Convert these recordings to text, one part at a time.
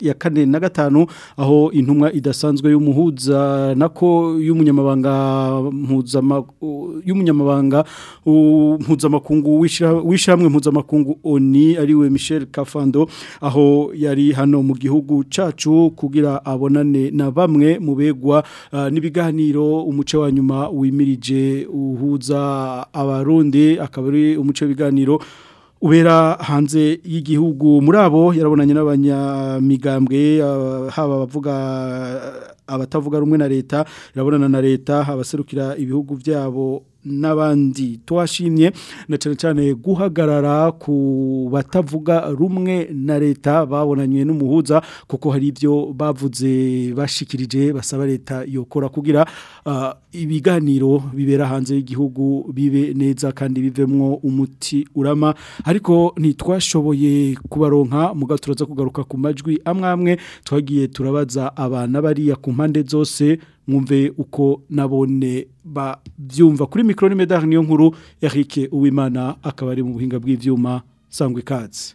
ya kane na gatanu aho intumwa idasanzwe y'umuhuza nako y'umunyamabanga y'umunyamabanga mpuzamakungu mpuza mpuzamakungu oni ariwe michel kafando aho yari hano mu gihugu cacu kugira abonane na bamwe mubegwa begwa n'ibiganiro umuce wa nyuma wimirije uhuza abarundi akaba ari umuce w'ibiganiro ubera hanze y'igihugu muri abo yarabonanye n'abanyamigambwe ah, haba abavuga abatavuga rumwe na leta irabonana na leta abaserukira ibihugu byabo n'abandi twashimye na cyane cyane guhagarara ku batavuga rumwe na leta babonanywe n'umuhuza kuko hari ibyo bavuze bashikirije basaba leta yokora kugira ah, ibiganiro bibera hanze y'igihugu bibe neza kandi bivemwo umuti urama ariko ntitwashoboye kubaronka muga turaza kugaruka ku majwi amwe amwe twagiye turabaza abana bariya ku mpande zose mwumve uko nabone babyumva kuri mikoro n'imidari niyo nkuru yarike uwimana akaba ari mu buhinga bw'ibyuma sangwa ikatsi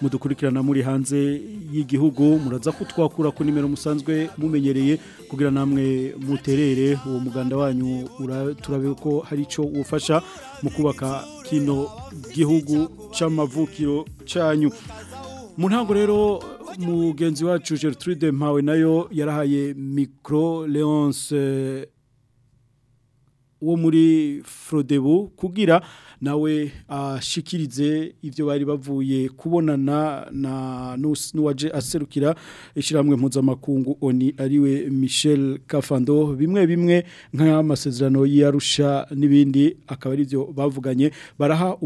mudukurikirana muri hanze y'igihugu muraza kutwakura ku nimero musanzwe mumenyereye kugira namwe muterere uwo muganda wanyu turabe ko hari icyo ufasha mu kubaka kino gihugu cy'amavukiro cyanyu mu ntango rero mugenzi wacu Gertrude Mpawe nayo yarahaye micro leonce wo muri Frodebo kugira nawe ah, ashikirize ibyo bari bavuye kubonana na n'uwaje aserukira ishiramwe mpuzamakungu oni ariwe Michel Kafando bimwe bimwe nk'amasezerano yarusha n'ibindi akaba ari byo bavuganye baraha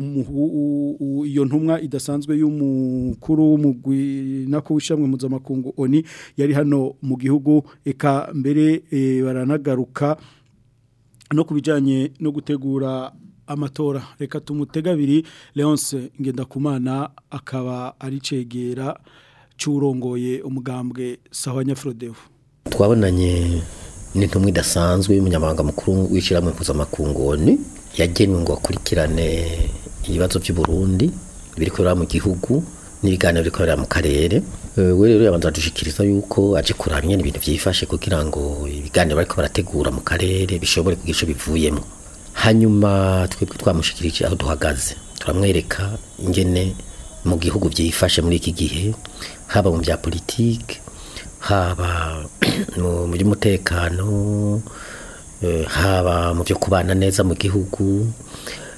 iyo ntumwa idasanzwe y'umukuru w'umugwi nako wishamwe mpuzamakungu oni yari hano mu gihugu eka mbere eh, baranagaruka no ku bijyanye no gutegura amatora reka tumutegabiri abiri leonce kumana akaba ari cegera cy'urongoye umugambwe sawa nyafurodevu twabonanye n'intumwa idasanzwe y'umunyamabanga mukuru w'ishyirahamwe mpuzamakungoni yagenwe ngo akurikirane ibibazo by'uburundi biri kubera mu gihugu n'ibiganiro bikorera mu karere Eh, we rero yabanza adushikiriza yuko aje kuraba nyene ibintu byifashe kugira ngo ibiganiro bariko barategura mu karere bishobore kugira ico bivuyemo hanyuma twebwe twamushikirije aho duhagaze turamwereka ingene mu gihugu byifashe muri iki gihe haba mu bya politiki haba mu by'umutekano eh, haba mu byo kubana neza mu gihugu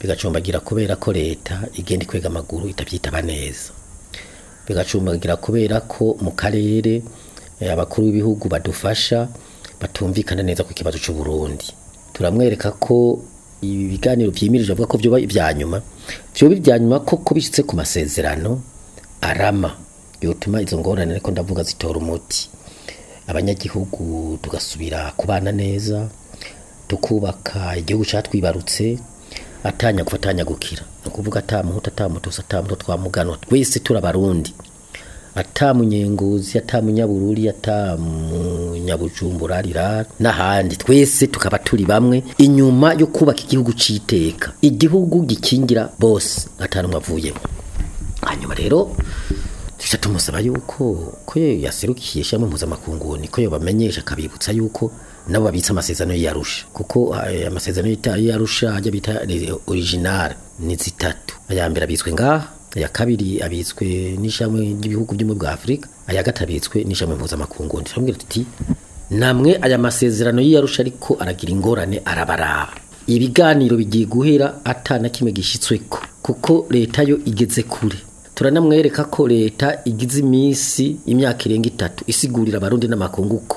bigacumbagira kubera ko leta igenda ikwega amaguru itabyitaba neza bigacumbagira kubera ko mu karere eh, abakuru b'ibihugu badufasha batumvikana neza ku kibazo cy'u Burundi turamwereka ko ibi biganiro byimirije avuga ko byuba ibya nyuma byoba ibya nyuma ko kubishyitse ku masezerano arama yotuma izo ngorane ariko ndavuga zitora umuti abanyagihugu tugasubira kubana neza tukubaka igihugu cyatwibarutse atanya kufatanya gukira ni ukuvuga atamuhuta atamutusa atamuto twamuganwa twese turabarundi atamunyenguzi atamunyabururi atamunyabujumbura rirara n'ahandi twese tukaba turi bamwe inyuma yo kubaka igihugu cyiteka igihugu gikingira boss atanumwe avuyemo hanyuma rero tuca tumusaba yuko ko yaserukiye shyiramo mpuzamakungu niko yabamenyesha akabibutsa yuko nabo babitse amasezerano yarusha kuko eh, amasezerano yarusha ajya bita eh, original ni zitatu aya mbere ngaha aya kabiri abitswe n'ishami ry'ibihugu byo muri Afurika aya gatabitswe n'ishami mpuzamakungu ntitwambwira tuti namwe aya masezerano y'iyarusha ariko aragira ingorane arabaraba ibiganiro bigiye guhera atana kimwe ko kuko leta yo igeze kure turanamwereka ko leta igize iminsi imyaka irenga itatu isigurira abarundi n'amakunguko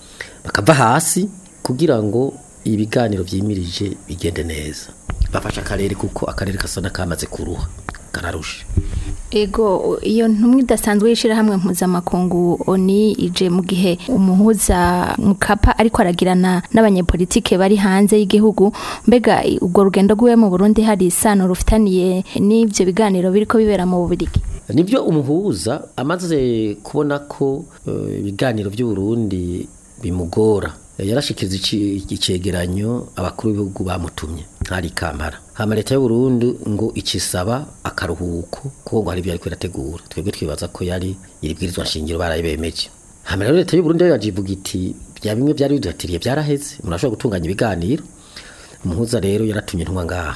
bakava hasi kugira ngo ibiganiro byimirije bigende neza bafashe akarere kuko akarere gasa n'akamaze kuruha kararusha ego iyo ntumwe idasanzwe y'ishyirahamwe mpuzamakungu oni ije mu gihe umuhuza mukapa ariko aragirana n'abanyepolitike bari hanze y'igihugu mbega ubwo rugendo rw'iwe mu burundi hari isano rufitaniye n'ibyo biganiro biri ko bibera mu bubirigi nibyo umuhuza amaze kubona ko eh, ibiganiro by'uburundi bimugora yarashikiriza icyegeranyo abakuru b'ibihugu bamutumye ntari kampara hama leta y'u Burundi ngo ikisaba akaruhuko kuko ngo hari ibyo ariko irategura twebwe twibaza ko yari iribwirizwa nshingiro barayibemeje hama rero leta y'u Burundi yajivuga iti bya bimwe byari biduhatiriye byaraheze murashobora gutunganya ibiganiro umuhuza rero yaratumye intumwa ngaha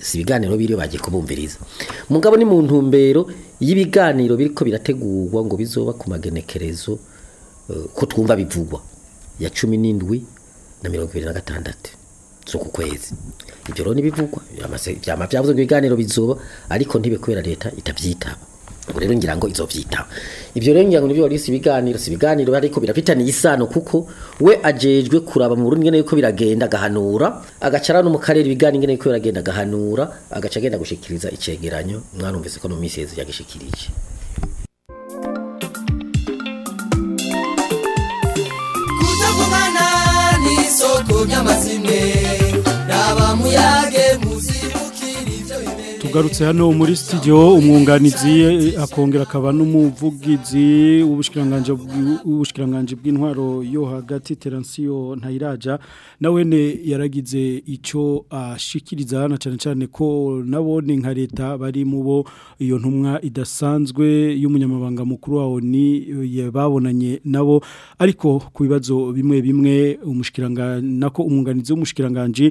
si ibiganiro biriyo bagiye kubumviriza mugabo ni mu ntumbero y'ibiganiro biriko birategurwa ngo bizoba ku magenekerezo eh, ko twumva bivugwa ya cumi n'indwi na mirongo ibiri na gatandatu zo ku kwezi ibyo rero n'ibivugwa byama byavuze ngo ibiganiro bizuba ariko ntibe kubera leta itabyitaba ubwo rero ngira ngo izovyitaba ibyo rero ngira ngo nibyo wari ibiganiro si ibiganiro ariko birafitaniye isano kuko we ajejwe kuraba mu rungene yuko biragenda agahanura agacara no mu karere ibiganiro ngene yuko biragenda gahanura agaca agenda gushikiriza icegeranyo mwarumvise ko no misi yeze yagishikirije kutagumana ni soko ry'amazimwe tugarutse hano muri studio umwunganizi akongera akaba n'umuvugizi w'ubushikiranganje bw'intwaro yo hagati Teransiyo Ntayiraja nawe yaragize icyo ashikiriza na cyane cyane ko nabone nka leta bari mu bo iyo ntumwa idasanzwe y'umunyamabanga mukuru wa ni babonanye nabo ariko ku bibazo bimwe bimwe nako umwunganizi w'umushikiranganji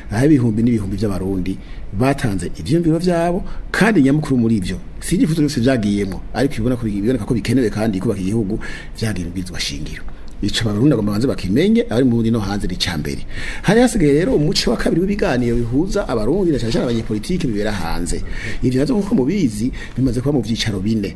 aho ibihumbi n'ibihumbi by'abarundi batanze ibyiyumviro byabo kandi nyamukuru muri ibyo si ibyifuzo byose byagiyemo ariko biboneka ko bikenewe kandi kubaka igihugu byagiye mu shingiro ica abarundi agomba banze bakimenge abari mu burundi no hanze rica mbere hari hasigaye rero umuce wa kabiri w'ibiganiro bihuza abarundi na cyane abanyepolitike bibera hanze ivyo navyo nkuko mubizi bimaze kuba mu vyicaro bine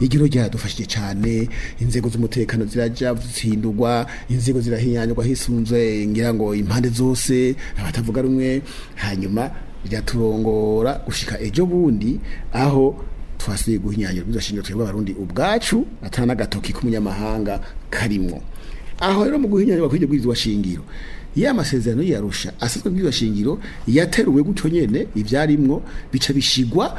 igiro ryaradufashije cyane inzego z'umutekano zirajya zihindurwa inzego zirahinyanyurwa hisunze ngira ngo impande zose abatavuga rumwe hanyuma ryaturongora gushika ejo bundi aho twasubiye guhinyanyurwa izo twebwe abarundi ubwacu atana gatoki k'umunyamahanga karimo aho rero mu guhinyanyurwa kw'iryo bwirizwa shingiro ya masezerano yarusha asazwe shingiro yateruwe gutyo nyene ibyarimwo bica bishigwa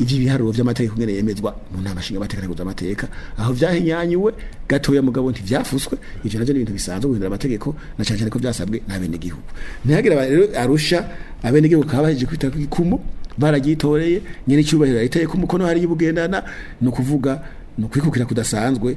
iby'ibiharuro by'amategeko ngene yemezwa mu nama shinga amategeko mpuzamategeka aho byahinyanyuwe gatoya mugabo nti byafuswe ivyo navyo ni ibintu bisanzwe guhindura amategeko na cyane cyane ko byasabwe n'abene gihugu rero arusha abene gihugu kabaheje kwita ku gikumu baragitoreye nyene cyubahiro yiteye ku mukono hari y'ubugendana no kuvuga ni kudasanzwe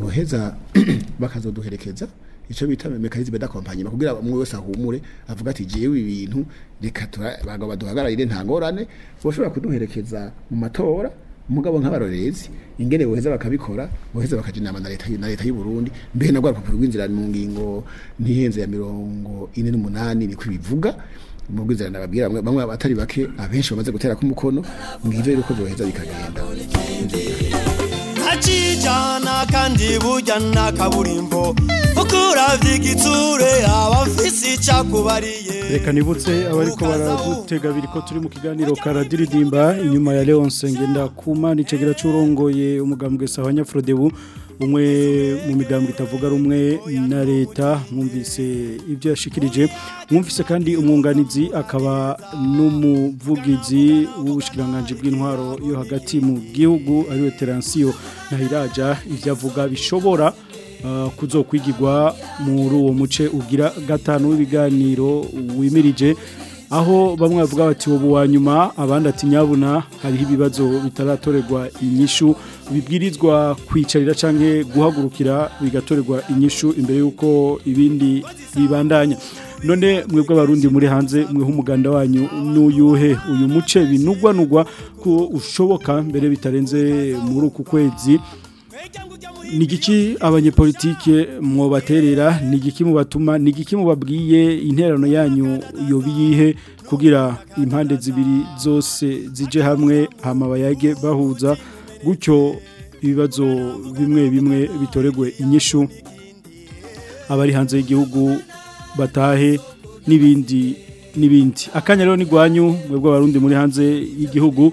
boheza bakazoduherekeza ico bita mekanizme da d'accompagnement bakugira umwe wese ahumure avuga ati giye jewe ibintu reka bago ire ntangorane boshobora kuduherekeza mu matora umugabo nk'abarorezi ingene boheza bakabikora boheza bakaja inama na leta na leta y'u Burundi mbe na rw'urupapuro rw'inzira mu ngingo ntihenze ya mirongo ine n'umunani ni kwibivuga mu bw'inzira nababwira bamwe batari bake abenshi bamaze gutera ku mukono ngivyo yuko boheza bikagenda Achijana kandi bujana kaburimbo reka nibutse abari ko baradutega biri ko turi mu kiganiro karadiridimba inyuma ya leon sengenda kuma nicegera cy'urongoye umugambwe sawa nyafrodebu umwe mu migambi itavuga rumwe na leta mwumvise ibyo yashikirije mwumvise kandi umwunganizi akaba n'umuvugizi w'ubushikiranganje bw'intwaro yo hagati mu gihugu ariwe Teransiyo iraja ivyo avuga bishobora Eh, kuzo kwigirwa muri uwo muce ugira gatanu w'ibiganiro wimirije aho bamwe bavuga bati ubu wa nyuma abandi ati nyabuna hariho ibibazo bitaratorerwa inyishu bibwirizwa kwicarira cyangwa guhagurukira bigatorerwa inyishu imbere y'uko ibindi bibandanya none mwebwe abarundi muri hanze mweho umuganda wanyu n'uyuhe uyu muce binugwa nugwa ko ushoboka mbere bitarenze muri uku kwezi Nigiki igiki abanyepolitike mwobaterera nigiki igiki mubatuma nigiki igiki mubabwiye interano yanyu biyihe kugira impande zibiri zose zije hamwe hamabayage bahuza gutyo ibibazo bimwe bimwe bitoregwe inyishu abari hanze y'igihugu batahe n'ibindi n'ibindi akanya rero ni gwanyu mwebwe abarundi muri hanze y'igihugu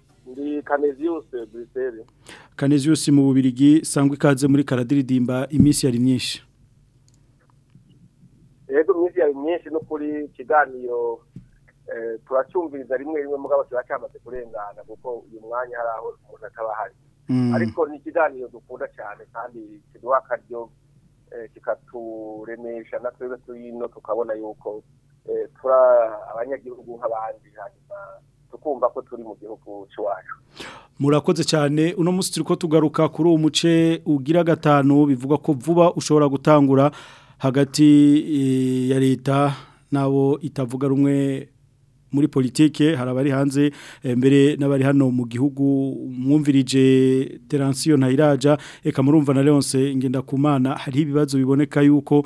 ndi kaneziyose buruseli kaneziyose mu bubirigi sangwa ikaze muri karadiridimba iminsi yari myinshi rero iminsi yawe myinshi no kuri kiganiro eh, turacyumviriza rimwe rimwe mugabo kiba cyamaze kurengana kuko uyu mwanya hari aho umuntu ataba ahari mm. ariko ni ikiganiro dukunda cyane kandi kiduha akaryo eh, kikaturemesha na twebwe turino tukabona yuko eh, turi abanyagihugu nk'abandi hanyuma tukumva ko turi mu gihugu cy'iwacu murakoze cyane uno munsi turi ko tugaruka kuri uwo muce ugira gatanu bivuga ko vuba ushobora gutangura hagati eh, ya leta n'abo itavuga rumwe muri politike hari abari hanze eh, mbere n'abari hano mu gihugu mwumvirije teransiyo ntayiraja reka murumva na leonce ngenda ku mana hariho ibibazo biboneka yuko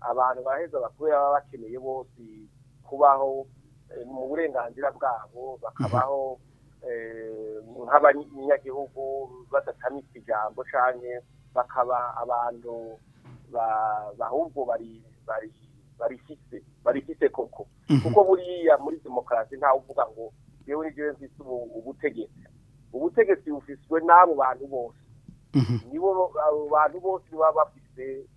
abantu baheza bakuru baba bakeneye bose kubaho eh, mu burenganzira bwabo bakabaho nk'abanyagihugu badatamika ijambo cyane bakaba abantu bahubwo bari bari barifite babifise koko mhm. kuko buriya muri demokarasi nta uvuga ngo yewe n'igihe mfise ubutegetsi ubutegetsi bufiswe n'abo bantu bose mhm. nibo bantu bose baba bafise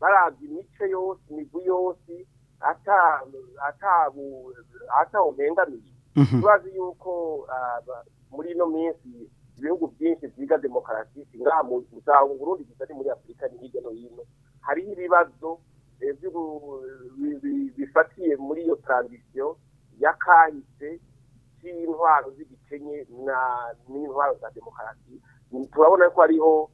barabye imice yose imigwi yose atawuhengamiye turazi yuko ah, muri ino minsi ibihugu byinshi byiga demokarasi ngaha mu usanga uburundi gusa ni muri afurika ni hirya no hino hariho ibibazo eh, bifatiye muri iyo taranzisiyo yakahise cy'intwaro z'igikenye n'intwaro za demokarasi turabona ko ariho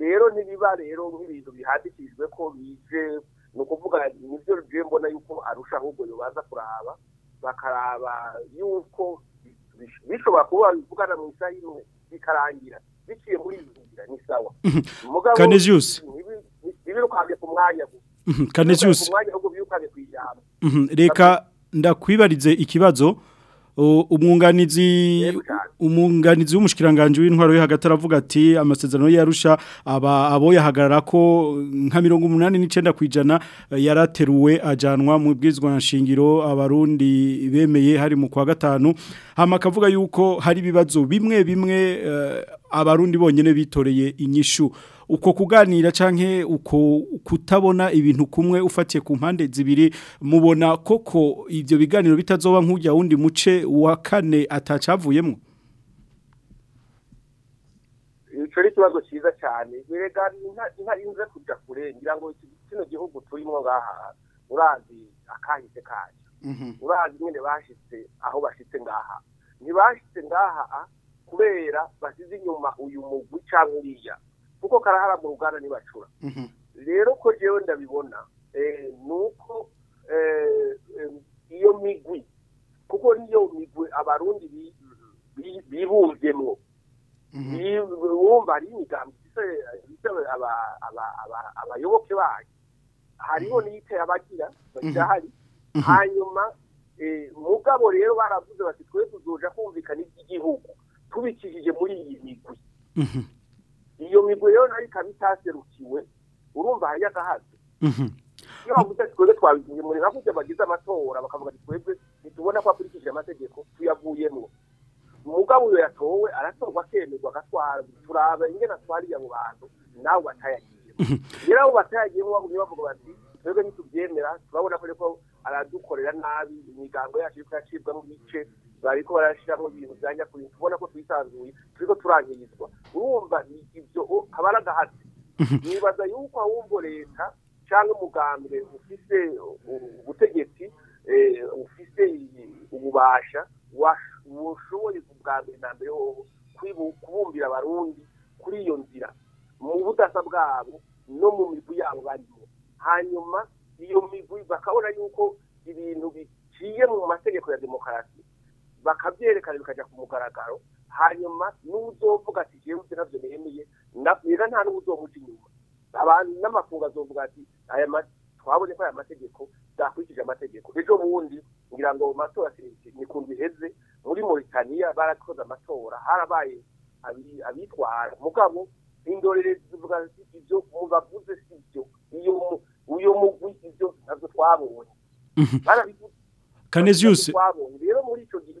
rero ntibiba rero nk'ibintu bihadikijwe ko bize ni ukuvuga nibyo bigiye mbona yuko arusha ahubwo baza kuraba bakaraba yuko bishobora kuba bivugana mu isaha imwe bikarangira biciye muri izi nzira ni sawa kaneziyusi mhm. ntibirukange ku mwanya gusa mhm. kaneziyusi mhm. reka ndakwibarize ikibazo umwunganizi umwunganizi w'umushikiranganje w'intwaro yo hagati aravuga ati amasezerano yarusha aba abo yahagarara ko nka 89 kwijana yarateruwe ajanwa mu bwizwa nshingiro abarundi bemeye hari mu kwa gatanu hama kavuga yuko hari bibazo bimwe bimwe uh, abarundi bonyine bitoreye inyishu uko kuganira canke uko kutabona ibintu kumwe ufatiye ku mpande zibiri mubona koko ibyo biganiro bitazoba nk'ujya wundi muce wa kane atacavuyemo ico ari cyiza cyane erega intarinze kujya kure ngira ngo kino gihugu turimo ngaha urazi akahise kacu mhm. urazi nyine bashitse aho bashitse ngaha ntibashitse ngaha kubera basize inyuma uyu mugwi cyangwa uriya kuko karahara mu ruganda ntibacura mhm. rero ko jewe ndabibona eh, ni uko eh, iyo migwi kuko niyo migwi abarundi bibumvyemo wumva mhm. ari imigambi ifite abayoboke bayo hariho mhm. n'iyiteye abagira badahari hanyuma eh, mugabo rero baravuze bati twe tuzoja kumvikana iby'igihugu tubikijije muri iyi migwi mhm. iyo migwi rero nayo ikaba itaserukiwe urumva hari agahazi mhm. iyo bavuze ati twebwe twabikije muri nka bagize amatora bakavuga ati twebwe ntitubona ko akurikije amategeko tuyavuyemo umugabo uyu yatowe aratorwa akemerwa agatwara turaba ingena twariye abo bantu nawe batayagiyemo mhm. rero abo batayagiyemo bagumye bavuga bati twebwe ntitubyemera turabona ko aradukorera nabi imigango yacu yuko yacibwamo ibice bariko barashiramo ibintu vyanya kuri tubona ko twisanzuye turiko turangirizwa urumva ivyo haba ari agahatsi mhm. nibaza yuko ahubwo leta cyangwa umugambwe ufise ubutegetsi e, ufise ububasha bushoboye bwa mbere na mbere kubumbira abarundi kuri iyo nzira mu budasa bwabo no mu migwi yabo barimo hanyuma iyo migwi bakabona yuko ibintu biciye mu mategeko ya demokarasi bakabyerekana bikajya ku mugaragaro hanyuma n'uzovuga ati jewe nabyo nemeye mbega nta n'uzomuca inyuma abantu n'amafunga azovuga ati aya twabonye ko aya mategeko byakurikije amategeko ejo bundi ngira ngo matora ni ku biheze muri Mauritania barakoze amatora harabaye abitwara mugabo indorerezi zivuga ibyo mubavuze si byo iyo uyu mugwi ibyo ntabyo twabonye mhm. barabivuze kaneziyusi rero muri icyo gihe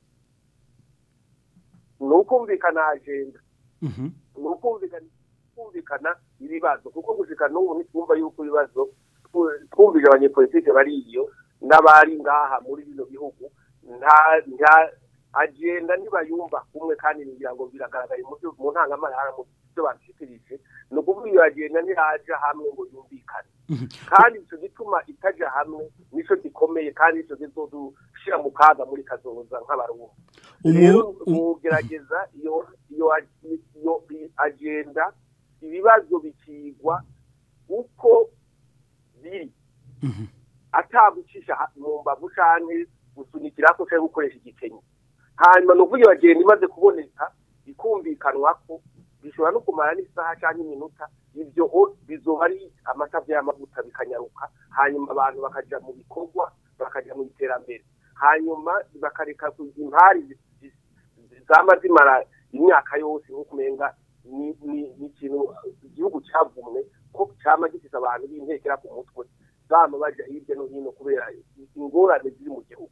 ni ukumvikana ajenda mhm. ni ukumvikana ibibazo kuko gushikana ubu ntitwumva yuko ibibazo twumvije abanyepolitike bari iyo n'abari ngaha muri bino bihugu nta agenda ntibayumva kumwe kandi ngira ngo biragaragaye mu ntangamahanga mu byo bashikirije ni ukuvuga iyo agenda ntiraja hamwe ngo yumvikane mhm. kandi icyo gituma itaja hamwe nicyo gikomeye kandi nicyo kizodushira mu kaga muri kazoza nk'abarundi rero ugerageza iyo agenda ibibazo bikigwa uko biri mhm. atagucisha mu mbavu canke gusunikira ko cyangwa gukoresha igitenyi hanyuma ni ukuvuga bagenda imaze kuboneka bikumvikanwa ko bishobora no kumara n'isaha cyangwa iminota ibyo bizoba ari amatavyo y'amavuta bikanyaruka hanyuma abantu bakajya mu bikorwa bakajya mu iterambere hanyuma bakareka impari zama zimara imyaka yose nk'uko umenga ni igihugu cyavumwe ko cyama gifite abantu b'intekera ku mutwe bama hirya no hino kubera ingorane ziri mu gihugu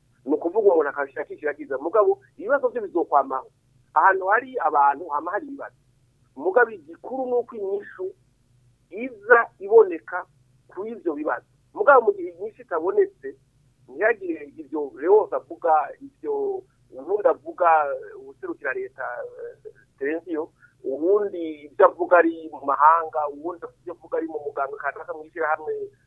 ni ukuvuga umuntu akashakishira akiza mugabo ibibazo byo bizokwamaho ahantu hari abantu hama hari ibibazo mugabo igikuru ni uko inyishu iza iboneka kuri ibyo bibazo mugabo mu gihe inyinshi itabonetse ntihagire ibyo rewose avuga ibyo ubundi avuga ubuserukira leta eh, tereviziyo ubundi ibyo avuga ari mu mahanga ubundi ibyo avuga ari mu muganga kanaka mu ishyirahamwe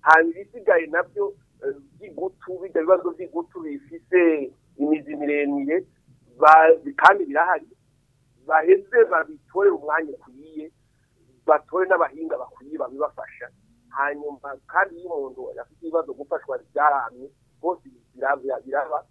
hanyuma ibisigaye nabyo eh, by'igutu bijya bibazo by'igutu bifise imizi miremire kandi birahari baheze babitore umwanya ukwiye batore n'abahinga bakwiye babibafasha hanyuma kandi iyo umuntu afite ibibazo gufashwa byaramye bose biraba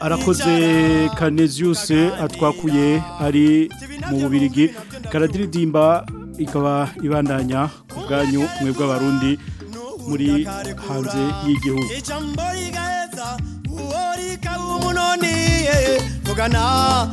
arakoze kanezius atwakuye ari mu bubirigi karadiridimba ikaba ibandanya ku bwanyu mwebwe abarundi muri hanze y'igihugu vugana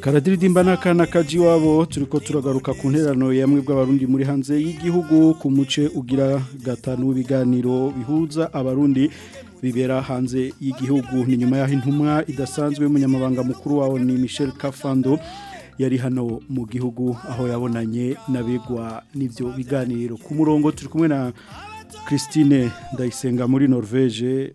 karadiridimba n'akana kaji wabo turi turagaruka ku nterano yamwe bw'abarundi muri hanze y'igihugu ku muce ugira gatanu w'ibiganiro bihuza abarundi bibera hanze y'igihugu ni nyuma y'aho intumwa idasanzwe y'umunyamabanga mukuru wawo ni michel kafando yari hano mu gihugu aho yabonanye n'abigwa n'ibyo biganiro ku murongo turi kumwe na christine ndayisenga muri norvege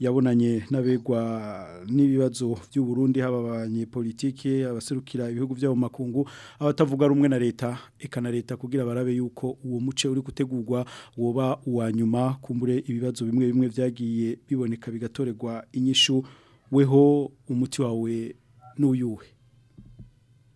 yabonanye n'abegwa n'ibibazo by'uburundi haba abanyepolitike abaserukira ibihugu byabo makungu abatavuga rumwe na leta ikana leta kugira barabe yuko uwo muce uri gutegurwa woba uwa nyuma kumbure ibibazo bimwe bimwe byagiye biboneka bigatoregwa inyishu weho umuti wawe n'uyuwe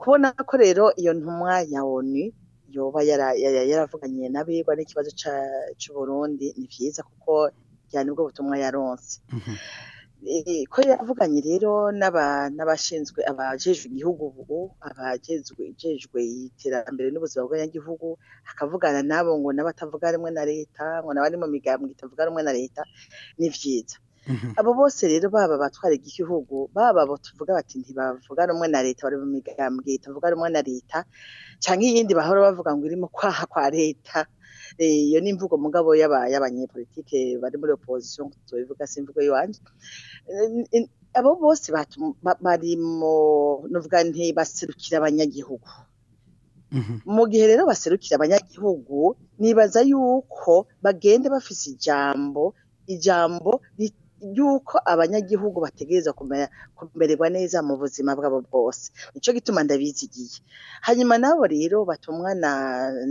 kubona ko rero iyo ntumwa ya onu yoba yaravuganye n'abigwa n'ikibazo cy'u Burundi ni byiza kuko cyane ubwo butumwa yaronse mhm. ko yavuganye rero n'abashinzwe abajejwe igihugu ubu abajejwe iterambere n'ubuzima bw'abanyagihugu akavugana nabo ngo n'abatavuga rumwe na leta ngo n'abari mu migambi itavuga rumwe na leta ni byiza Mhm. abo bose rero baba abatwaraga igihugu baba tuvuga bati ntibavuga rumwe na leta bari mu migambwe itavuga rumwe na leta cyangwa iyindi bahora bavuga ngo irimo kwaha kwa leta eh, iyo ni imvugo mugabo y'abanyepolitike bari muri opozisiyo tubivuga si imvugo y'iwanjye eh, abo bose barimo nuvuga nti baserukira abanyagihugu mhm. mu gihe rero baserukira abanyagihugu nibaza yuko bagende bafise ijambo ijambo y'uko abanyagihugu bategereza kumererwa neza mu buzima bwabo bwose nicyo gituma ndabizigiye hanyuma nabo rero batumwa na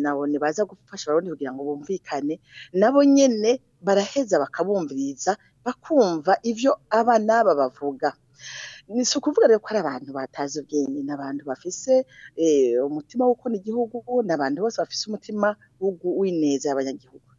nabone baza gufasha abarundi kugira ngo bumvikane nabo nyene baraheza bakabumviriza bakumva ibyo abana n'aba bavuga ni si ukuvuga rero ko ari abantu batazi ubwenge ni abantu bafise eh, umutima wo gukunda igihugu ni abantu bose bafise umutima w'ineza y'abanyagihugu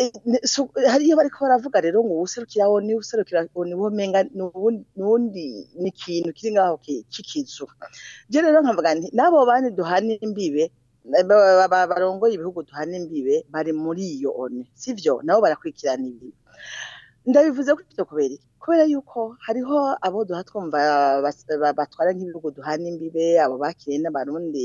Eh, iyo bari ko baravuga rero ngo uwuserukira oni userukira oni womenga n'ubundi ni ikintu kiri ngaho kikizu je rero nkavuga nti nabo bandi duhana imbibe eh, barongoye ibihugu duhana imbibe bari muri iyo oni sivyo nabo barakurikirana ibi ndabivuze ko ivyo kubera iki kubera yuko hariho abo duha twumva batwara nk'ibihugu duhana imbibe abo bakiriye n'abarundi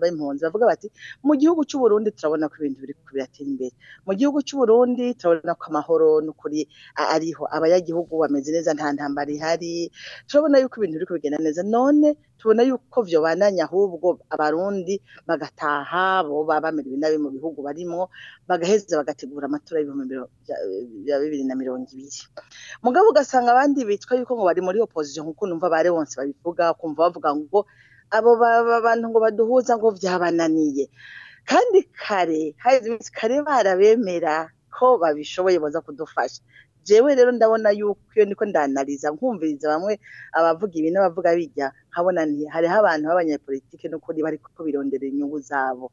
b'impunzi bavuga bati mu gihugu cy'uburundi turabona ko ibintu biri biratera imbere mu gihugu cy'uburundi turabona ko amahoro n'ukuri ariho abanyagihugu bameze neza nta ntambara ihari turabona yuko ibintu biri kubigenda neza none tubona yuko vyobananya ahubwo abarundi bagataha boba bamerewe nabi mu bihugu barimo bagaheza bagategura amatora y'ibihumbi bya bibiri na mirongo ibiri mugabo ariko ugasanga abandi bitwa yuko ngo bari muri opposition nkuko numva bare bonse babivuga kumva bavuga ngo abo bantu ngo baduhuza ngo byabananiye kandi kare kare barabemera ko babishoboye baza kudufasha jewe rero ndabona yuko iyo niko ndanaliza nkumviriza bamwe abavuga ibi n'abavuga bijya nkabona hariho abantu b'abanyapolitike n'ukuri bari kubirondera inyungu zabo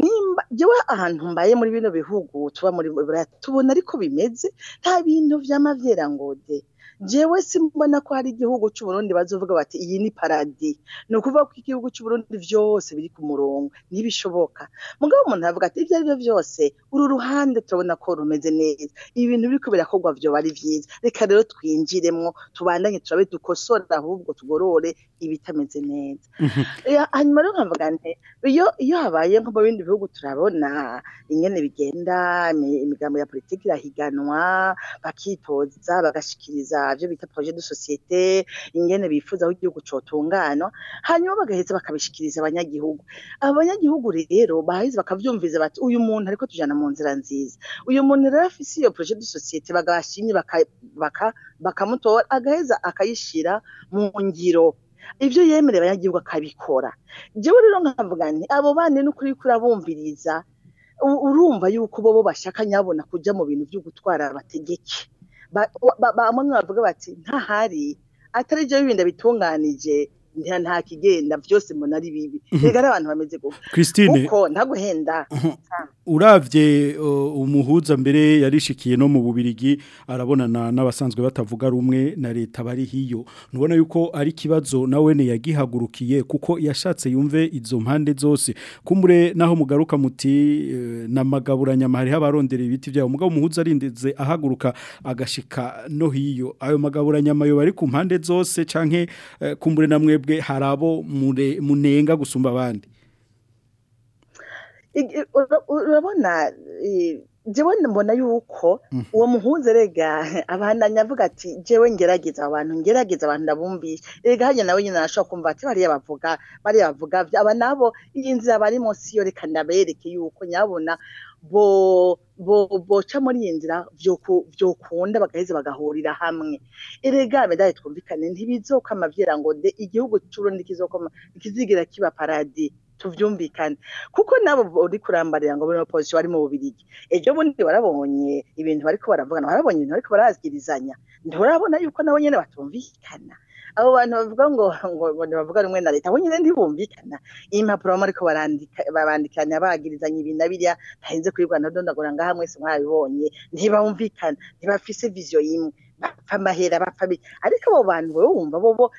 nimba jyewe ahantu mbaye muri bino bihugu tuba muri tubona ariko bimeze nta bintu byama ngo de jewe simbona ko hari igihugu cy'uburundi bazovuga bati iyi ni paradi ni ukuvuga ko igihugu cy'uburundi byose biri ku murongo ntibishoboka mugabo umuntu avuga ati ibyo ari byo byose uru ruhande turabona ko rumeze neza ibintu biriko birakorwa vyoba ari vyiza reka rero twinjiremo tubandanye turabe dukosora ahubwo tugorore ibitameze neza mhm. eh, hanyuma rero nkavuga nti iyo iyo habaye nko mu bindi bihugu turabona ingene bigenda imigambo ya politiki irahiganwa bakitoza bagashikiriza byo bita projet de societe ingene bifuza aho igihugu cotungana hanyuma bagaheza bakabishikiriza abanyagihugu aba banyagihugu rero baheze bakavyumviza bati uyu muntu ariko tujana mu nzira nziza uyu muntu rero afise iyo projet de societe bagashimye bakamutora agaheza akayishira mu ngiro ibyo yemerewe abanyagihugu akabikora jewe rero nkavuga nti abo bane ni ukuri kurabumviriza urumva yuko bo bashaka nyabona kujya mu bintu byo gutwara abategeke bamwe bavuga bati ntahari atari byo binda bitunganije nta kigenda byose mbona ari bibi mhm. rega n'abantu bameze gutya christine kuko ntaguhenda mhm. urabye umuhuza mbere yarishikiye no mu bubirigi arabonana n'abasanzwe batavuga rumwe na leta bari hiyo nubona yuko ari ikibazo nawe yagihagurukiye kuko yashatse yumve izo mpande zose kumure naho mugaruka muti e, namagaburanyamahari h'abarondera ibiti byabo umugabo umuhuza arindeze ahaguruka agashika no hiyo ayo magaburanyamayo bari ku mpande zose canke e, kumure namwe mwebwe hari munenga gusumba abandi urabona jewe mbona yuko mhm. uwo muhuze rega abana nyavuga ati jewe ngerageza abantu ngerageza abantu ndabumvisha rega hanya nawe nyina arashobora kumva ati bariya bavuga bariya bavuga aba nabo iyi nzira bari munsi yo reka ndabereke yuko nyabona boca muri iyi nzira byokunda bagaheza bagahurira hamwe erega medali twumvikane ntibizokama byera ngo de igihugu cy'urundi ntikizigira kiba paradi tubyumvikane kuko nabo uri kurambarira ngo bino position bari mu bubirigi ejo bundi warabonye ibintu bariko baravugana warabonye ibintu bariko barazwirizanya nturabona yuko nabo nyene batumvikana abo bantu bavuga ngo ngo bavuga rumwe na leta aho nyine ntibumvikana impapuro ariko barandikanya bagirizanya ibi na biriya ntahenze kuribwana ndondagura ngaha mwese mwabibonye ntibumvikana ntibafise viziyo imwe bapfa amahera bapfa ariko abo bantu wowe wumva bo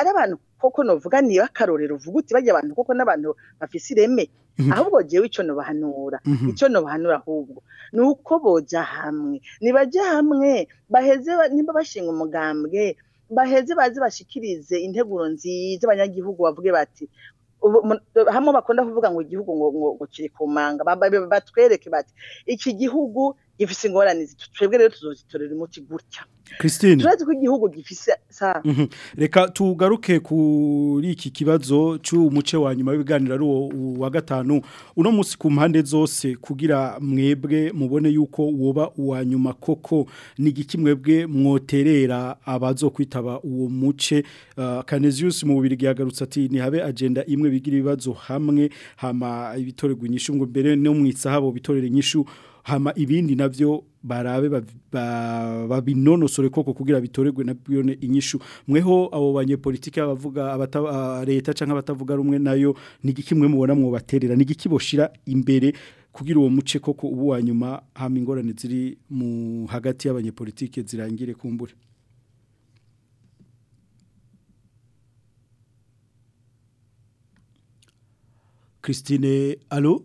ari abantu koko novuga ni akarorero uvuga uti bajya abantu koko n'abantu bafise ireme mhm. ahubwo jewe ico nobahanura mhm. icyo nobahanura ahubwo ni uko boja hamwe nibajya hamwe baheze nimba bashinga umugambwe baheze bazi bashikirize integuro nziza abanyagihugu bavuge bati hamwe bakunda kuvuga ngo igihugu ngo ngo kiri ku manga batwereke bati iki gihugu gifite ingorane twebwe rero tuzozitorera umuti gutya Christine turazi ko gifise sa mhm. reka tugaruke kuri iki kibazo cy'umuce wa nyuma w'ibiganiro ari wa gatanu uno munsi ku mpande zose kugira mwebwe mubone yuko woba uwa nyuma koko ni igiki mwebwe mwoterera abazo kwitaba uwo muce ah, Canesius mu bubiri yagarutse ati ni habe agenda imwe bigira ibibazo hamwe hama ibitorerwa inyishu ngo mbere no mu isahabo bitorere inyishu hama ibindi navyo barabe babinonosore koko kugira bitorerwe na biyone inyishu mweho abo banyepolitike abavuga leta cyangwa abatavuga rumwe nayo ni igiki mwe mubona mwobaterera ni igiki imbere kugira uwo muce koko ubu wanyuma nyuma hama ingorane ziri mu hagati y'abanyepolitike zirangire kumbure Christine, allô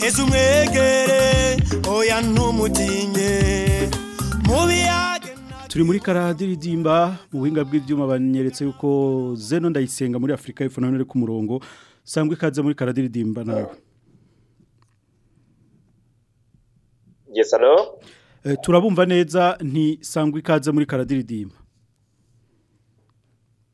heza eh? umwegere oya ntumutinye mubiyae turi muri karadiridimba mu buhinga bw'ibyuma banyeretse yuko zeno ndayisenga muri afurika y'epfo nawe uri ku murongo sangwa ikaze muri karadiridimba nawe gesano eh, turabumva neza ntisangwa ikaze muri karadiridimba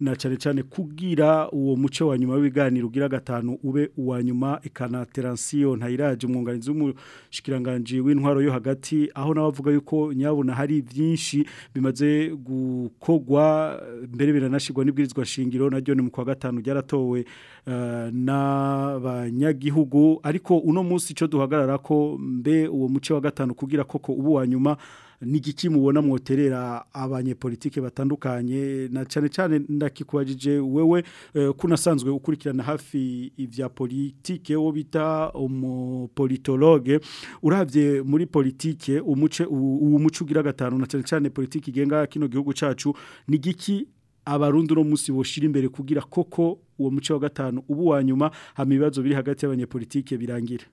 na cyane cyane kugira uwo muco wa nyuma w'ibiganiro ugira gatanu ube uwa nyuma ikanateransiyo ntayiraje umwunganizi w'umushyikiranganji w'intwaro yo hagati aho n'abavuga yuko nyabuna hari byinshi bimaze gukogwa mbere biranashyirwa n'ibwirizwa shingiro na John mu kwa gatanu ryaratowe eh, n'abanyagihugu ariko uno munsi icyo duhagarara ko mbe uwo muce wa gatanu kugira koko ubu wa nyuma n'igiki mubona mwoterera abanyepolitike batandukanye na cyane cyane ndakikubajije wewe eh, kunasanzwe ukurikirana hafi ibya politike wo bita umupolitologe urabye muri politike umuce uwo muce ugira gatanu na cyane cyane politiki igenga kino gihugu cyacu n'igiki abarundi uno munsi boshira imbere kugira koko uwo muce wa gatanu ubu wanyuma nyuma ibibazo biri hagati y'abanyepolitike birangira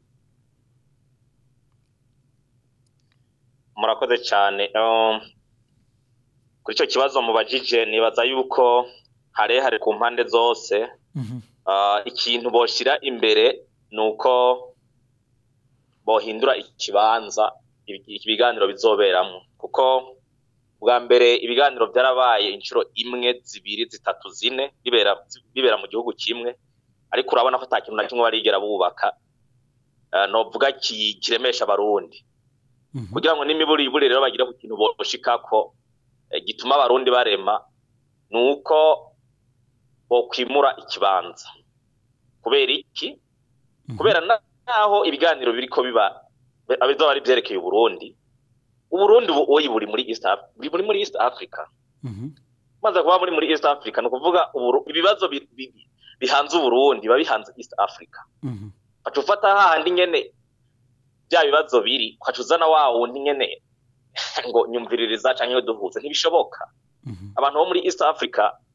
murakoze cyane um, kuri cyo kibazo mubajije nibaza yuko harehare ku mpande zose mhm. uh, ikintu boshyira imbere ni uko bohindura ikibanza ibiganiro bizoberamo kuko bwa mbere ibiganiro byarabaye inshuro imwe zibiri zitatu zine bibera mu gihugu kimwe ariko urabona ko nta kintu na kimwe barigera bubaka eh, novuga kiremesha abarundi mhm. kugira ngo n'imiburibure rero bagire ku kintu boshika ko eh, gituma abarundi barema ni uko bokwimura ikibanza kubera iki mhm. kubera naho ibiganiro biri ko biba bizaba ari ibyerekeye uburundi uburundi ubu buri muri east buri muri east africa mhm. maze kuba muri muri east africa ni ukuvuga ibibazo bihanze uburundi biba bihanze east africa wacu mhm. ufata hahandi nyene bya bibazo biri wacu uzana wa wundi nyene ngo nyumviririza cyangwa duhuze ntibishoboka mhm. abantu bo muri east africa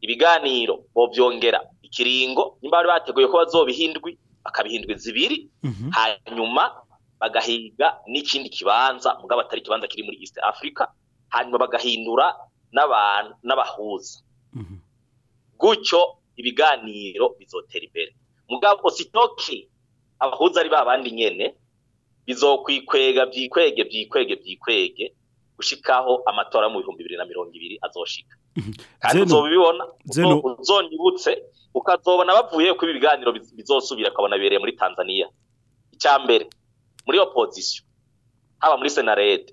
ibiganiro bobyongera ikiringo nimba bari bateguye ko bazobihindwi bakabihindwa zibiri mhm. hanyuma bagahiga n'ikindi kibanza mugabo atari ikibanza kiri muri East Africa hanyuma bagahindura nabantu n'abahuza mhm. gutyo ibiganiro bizotera imbere mugabo sitoki abahuza ari babandi nyene bizokwikwega byikwege byikwege byikwege gushikaho amatora mu bihumbi bibiri na mirongo ibiri azoshika mhm. kandi uzobibibona uzonyibutse ukazobona bavuye ku biganiro bizosubira akabona bibereye muri tanzania icya mbere muri opozisiyo haba muri senarede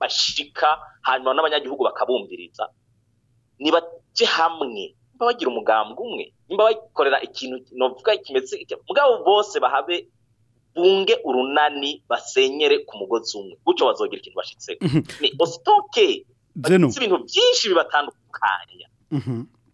bashika hanyuma n'abanyagihugu bakabumbiriza nibaje hamwe nimba bagira umugambi umwe nimba bakorera ikintu novuga kimeze mugabo bose bahabe bunge urunani basenyere ku mugozi umwe gutyo bazogira ikintu bashyitseho mhm. ni ositoke bafite ibintu byinshi bibatandukanya mhm.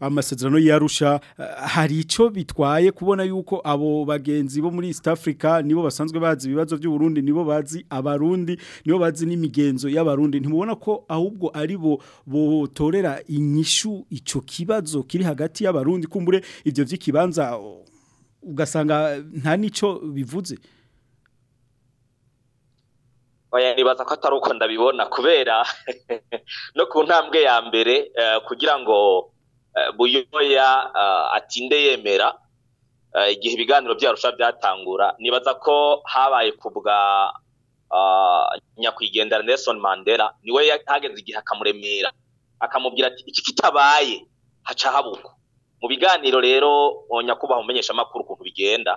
amasezerano yarusha eh, hari icyo bitwaye kubona yuko abo bagenzi bo muri East Africa nibo basanzwe bazi ibibazo by'u Burundi nibo bazi abarundi nibo bazi n'imigenzo y'abarundi ntimubona ko ahubwo ari bo botorera inyishu icyo kibazo kiri hagati y'abarundi kumbure ibyo by'ikibanza ugasanga eh, nta n'icyo bivuze nibaza ko atari uko ndabibona kubera no ku ntambwe ya mbere eh, kugira ngo Eh, buyoya eh, atinde yemera eh, igihe ibiganiro byarusha byatangura nibaza ko habaye ku bwa nyakwigendera Nelson Mandela niwe hagenze igihe akamuremera akamubwira ati iki kitabaye haca habuka mu biganiro rero nyakubahwa umenyesha amakuru ukuntu bigenda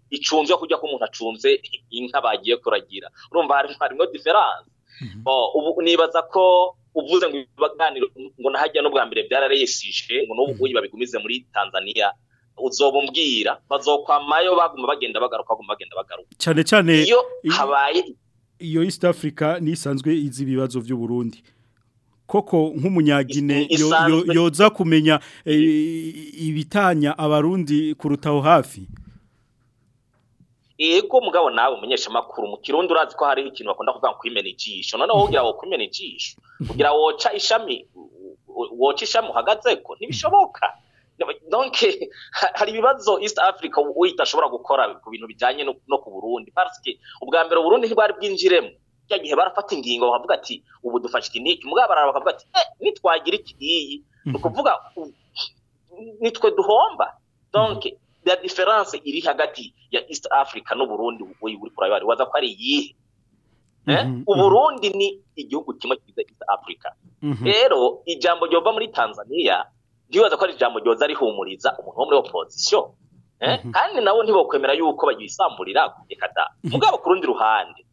icunze kujya ko umuntu acunze inka bagiye kuragira urumva harimo diferanse mhm. oh, nibaza ko uvuze ngo ibibaganiro ngo nahajya n'ubwa mbere byarareyesije ngo n'ubu ngubu mhm. babigumize muri tanzania uzoba umbwira bazokwamayo baguma bagenda bagaruka baguma bagenda bagaruka cyane cyane iyo habaye iyo east africa nisanzwe izi ibibazo by'uburundi koko nk'umunyagine yoza kumenya eh, ibitanya abarundi kurutaho hafi yego mugabo nawe umunyeshamakuru mu kirundi urazi ko hariho ikintu bakunda kuvuga ngo kwimena ijisho noneho kugira ngo kwimena ijisho kugira woca ishami woca ishami uhagaze ko ntibishoboka donke hari ibibazo east africa ubu idashobora gukora ku bintu bijyanye no ku burundi parisike ubwa mbere uburundi ntibwari bwinjiremo cya gihe barafata ingingo bakavuga ati ubu dufashe iki niki mugabarara bakavuga ati eh, nitwagira iki iyi mhm. ni ukuvuga nitwe duhomba donke mhm. da diferanse iri hagati ya east africa n'uburundi ubugoyi buri kurabari waza ko ari iyihe eh? mhm, mhm. uburundi ni igihugu kimwe kigize east africa mhm. rero ijambo ryova muri tanzania ntibaza ko ari ijambo ryoza rihumuriza umuntu wo muri opozisiyo eh? kandi nabo ntibakwemera yuko bayisamburira reka da mugabo ku rundi ruhande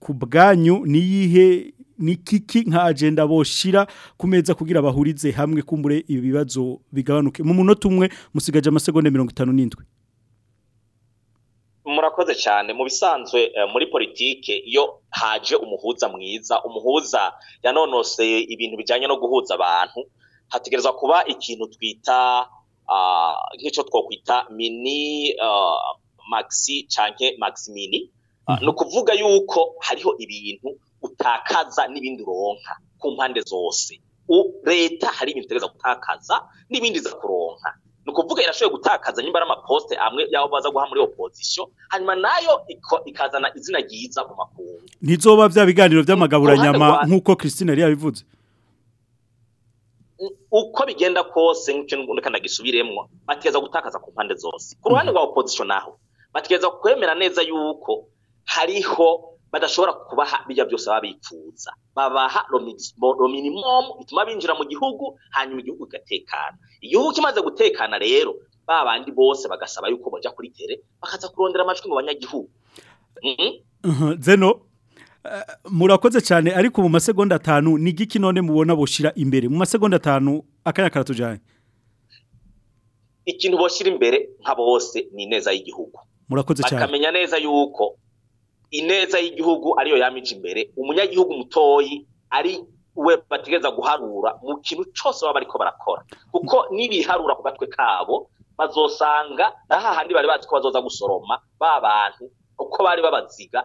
ku bwanyu niyihe nikiki nka agenda boshira kumeza kugira bahurize hamwe kumbure ibibazo bigabanuke mu munota umwe musigaje amasegonda 57 murakoze cyane mu bisanzwe eh, muri politike iyo haje umuhuza mwiza umuhuza yanonoseye ibintu bijyanye no guhuza abantu hategerezwa kuba ikintu twita ah, nk'icyo twakwita mini ah, maxi cyangwa maximini ah, mhm. ni ukuvuga yuko hariho ibintu utakaza n'ibindi uronka ku mpande zose leta hari ibintu itegeza gutakaza n'ibindi iza kuronka ni ukuvuga irashoboye gutakaza nyimba n'amaposite amwe y'aho baza guha muri opozisiyo hanyuma nayo ikazana izina ryiza mu makungu ntizoba bya biganiro by'amagaburanyama nk'uko christine yari yabivuze uko bigenda kose nk'icyo n'ubundi kandi agisubiremo gutakaza ku mpande zose ku ruhande rwa opozisiyo naho bategeza kwemera neza yuko hariho badashobora kubaha bijya byose baba bipfuza babaha minimum bituma binjira mu gihugu hanyuma igihugu kigatekana igihugu kimaze gutekana rero ba bandi bose bagasaba yuko bajya kuri tere bakaza kurondera amajwi mu banyagihugu mhm. zeno eh, murakoze cyane ariko mu masegonda atanu ni igiki none mubona bushyira imbere mu masegonda atanu akanya karatujyanye ikintu boshyira imbere nka bose ni neza y'igihugu murakoze cyane bakamenya neza yuko ineza y'igihugu ariyo yamije imbere umunyagihugu mutoyi ari we bategereza guharura mu kintu cyose baba bariko barakora kuko nibiharura ku gatwe kabo bazosanga na hahandi bari bazi ko bazoza gusoroma ba bantu uko bari babaziga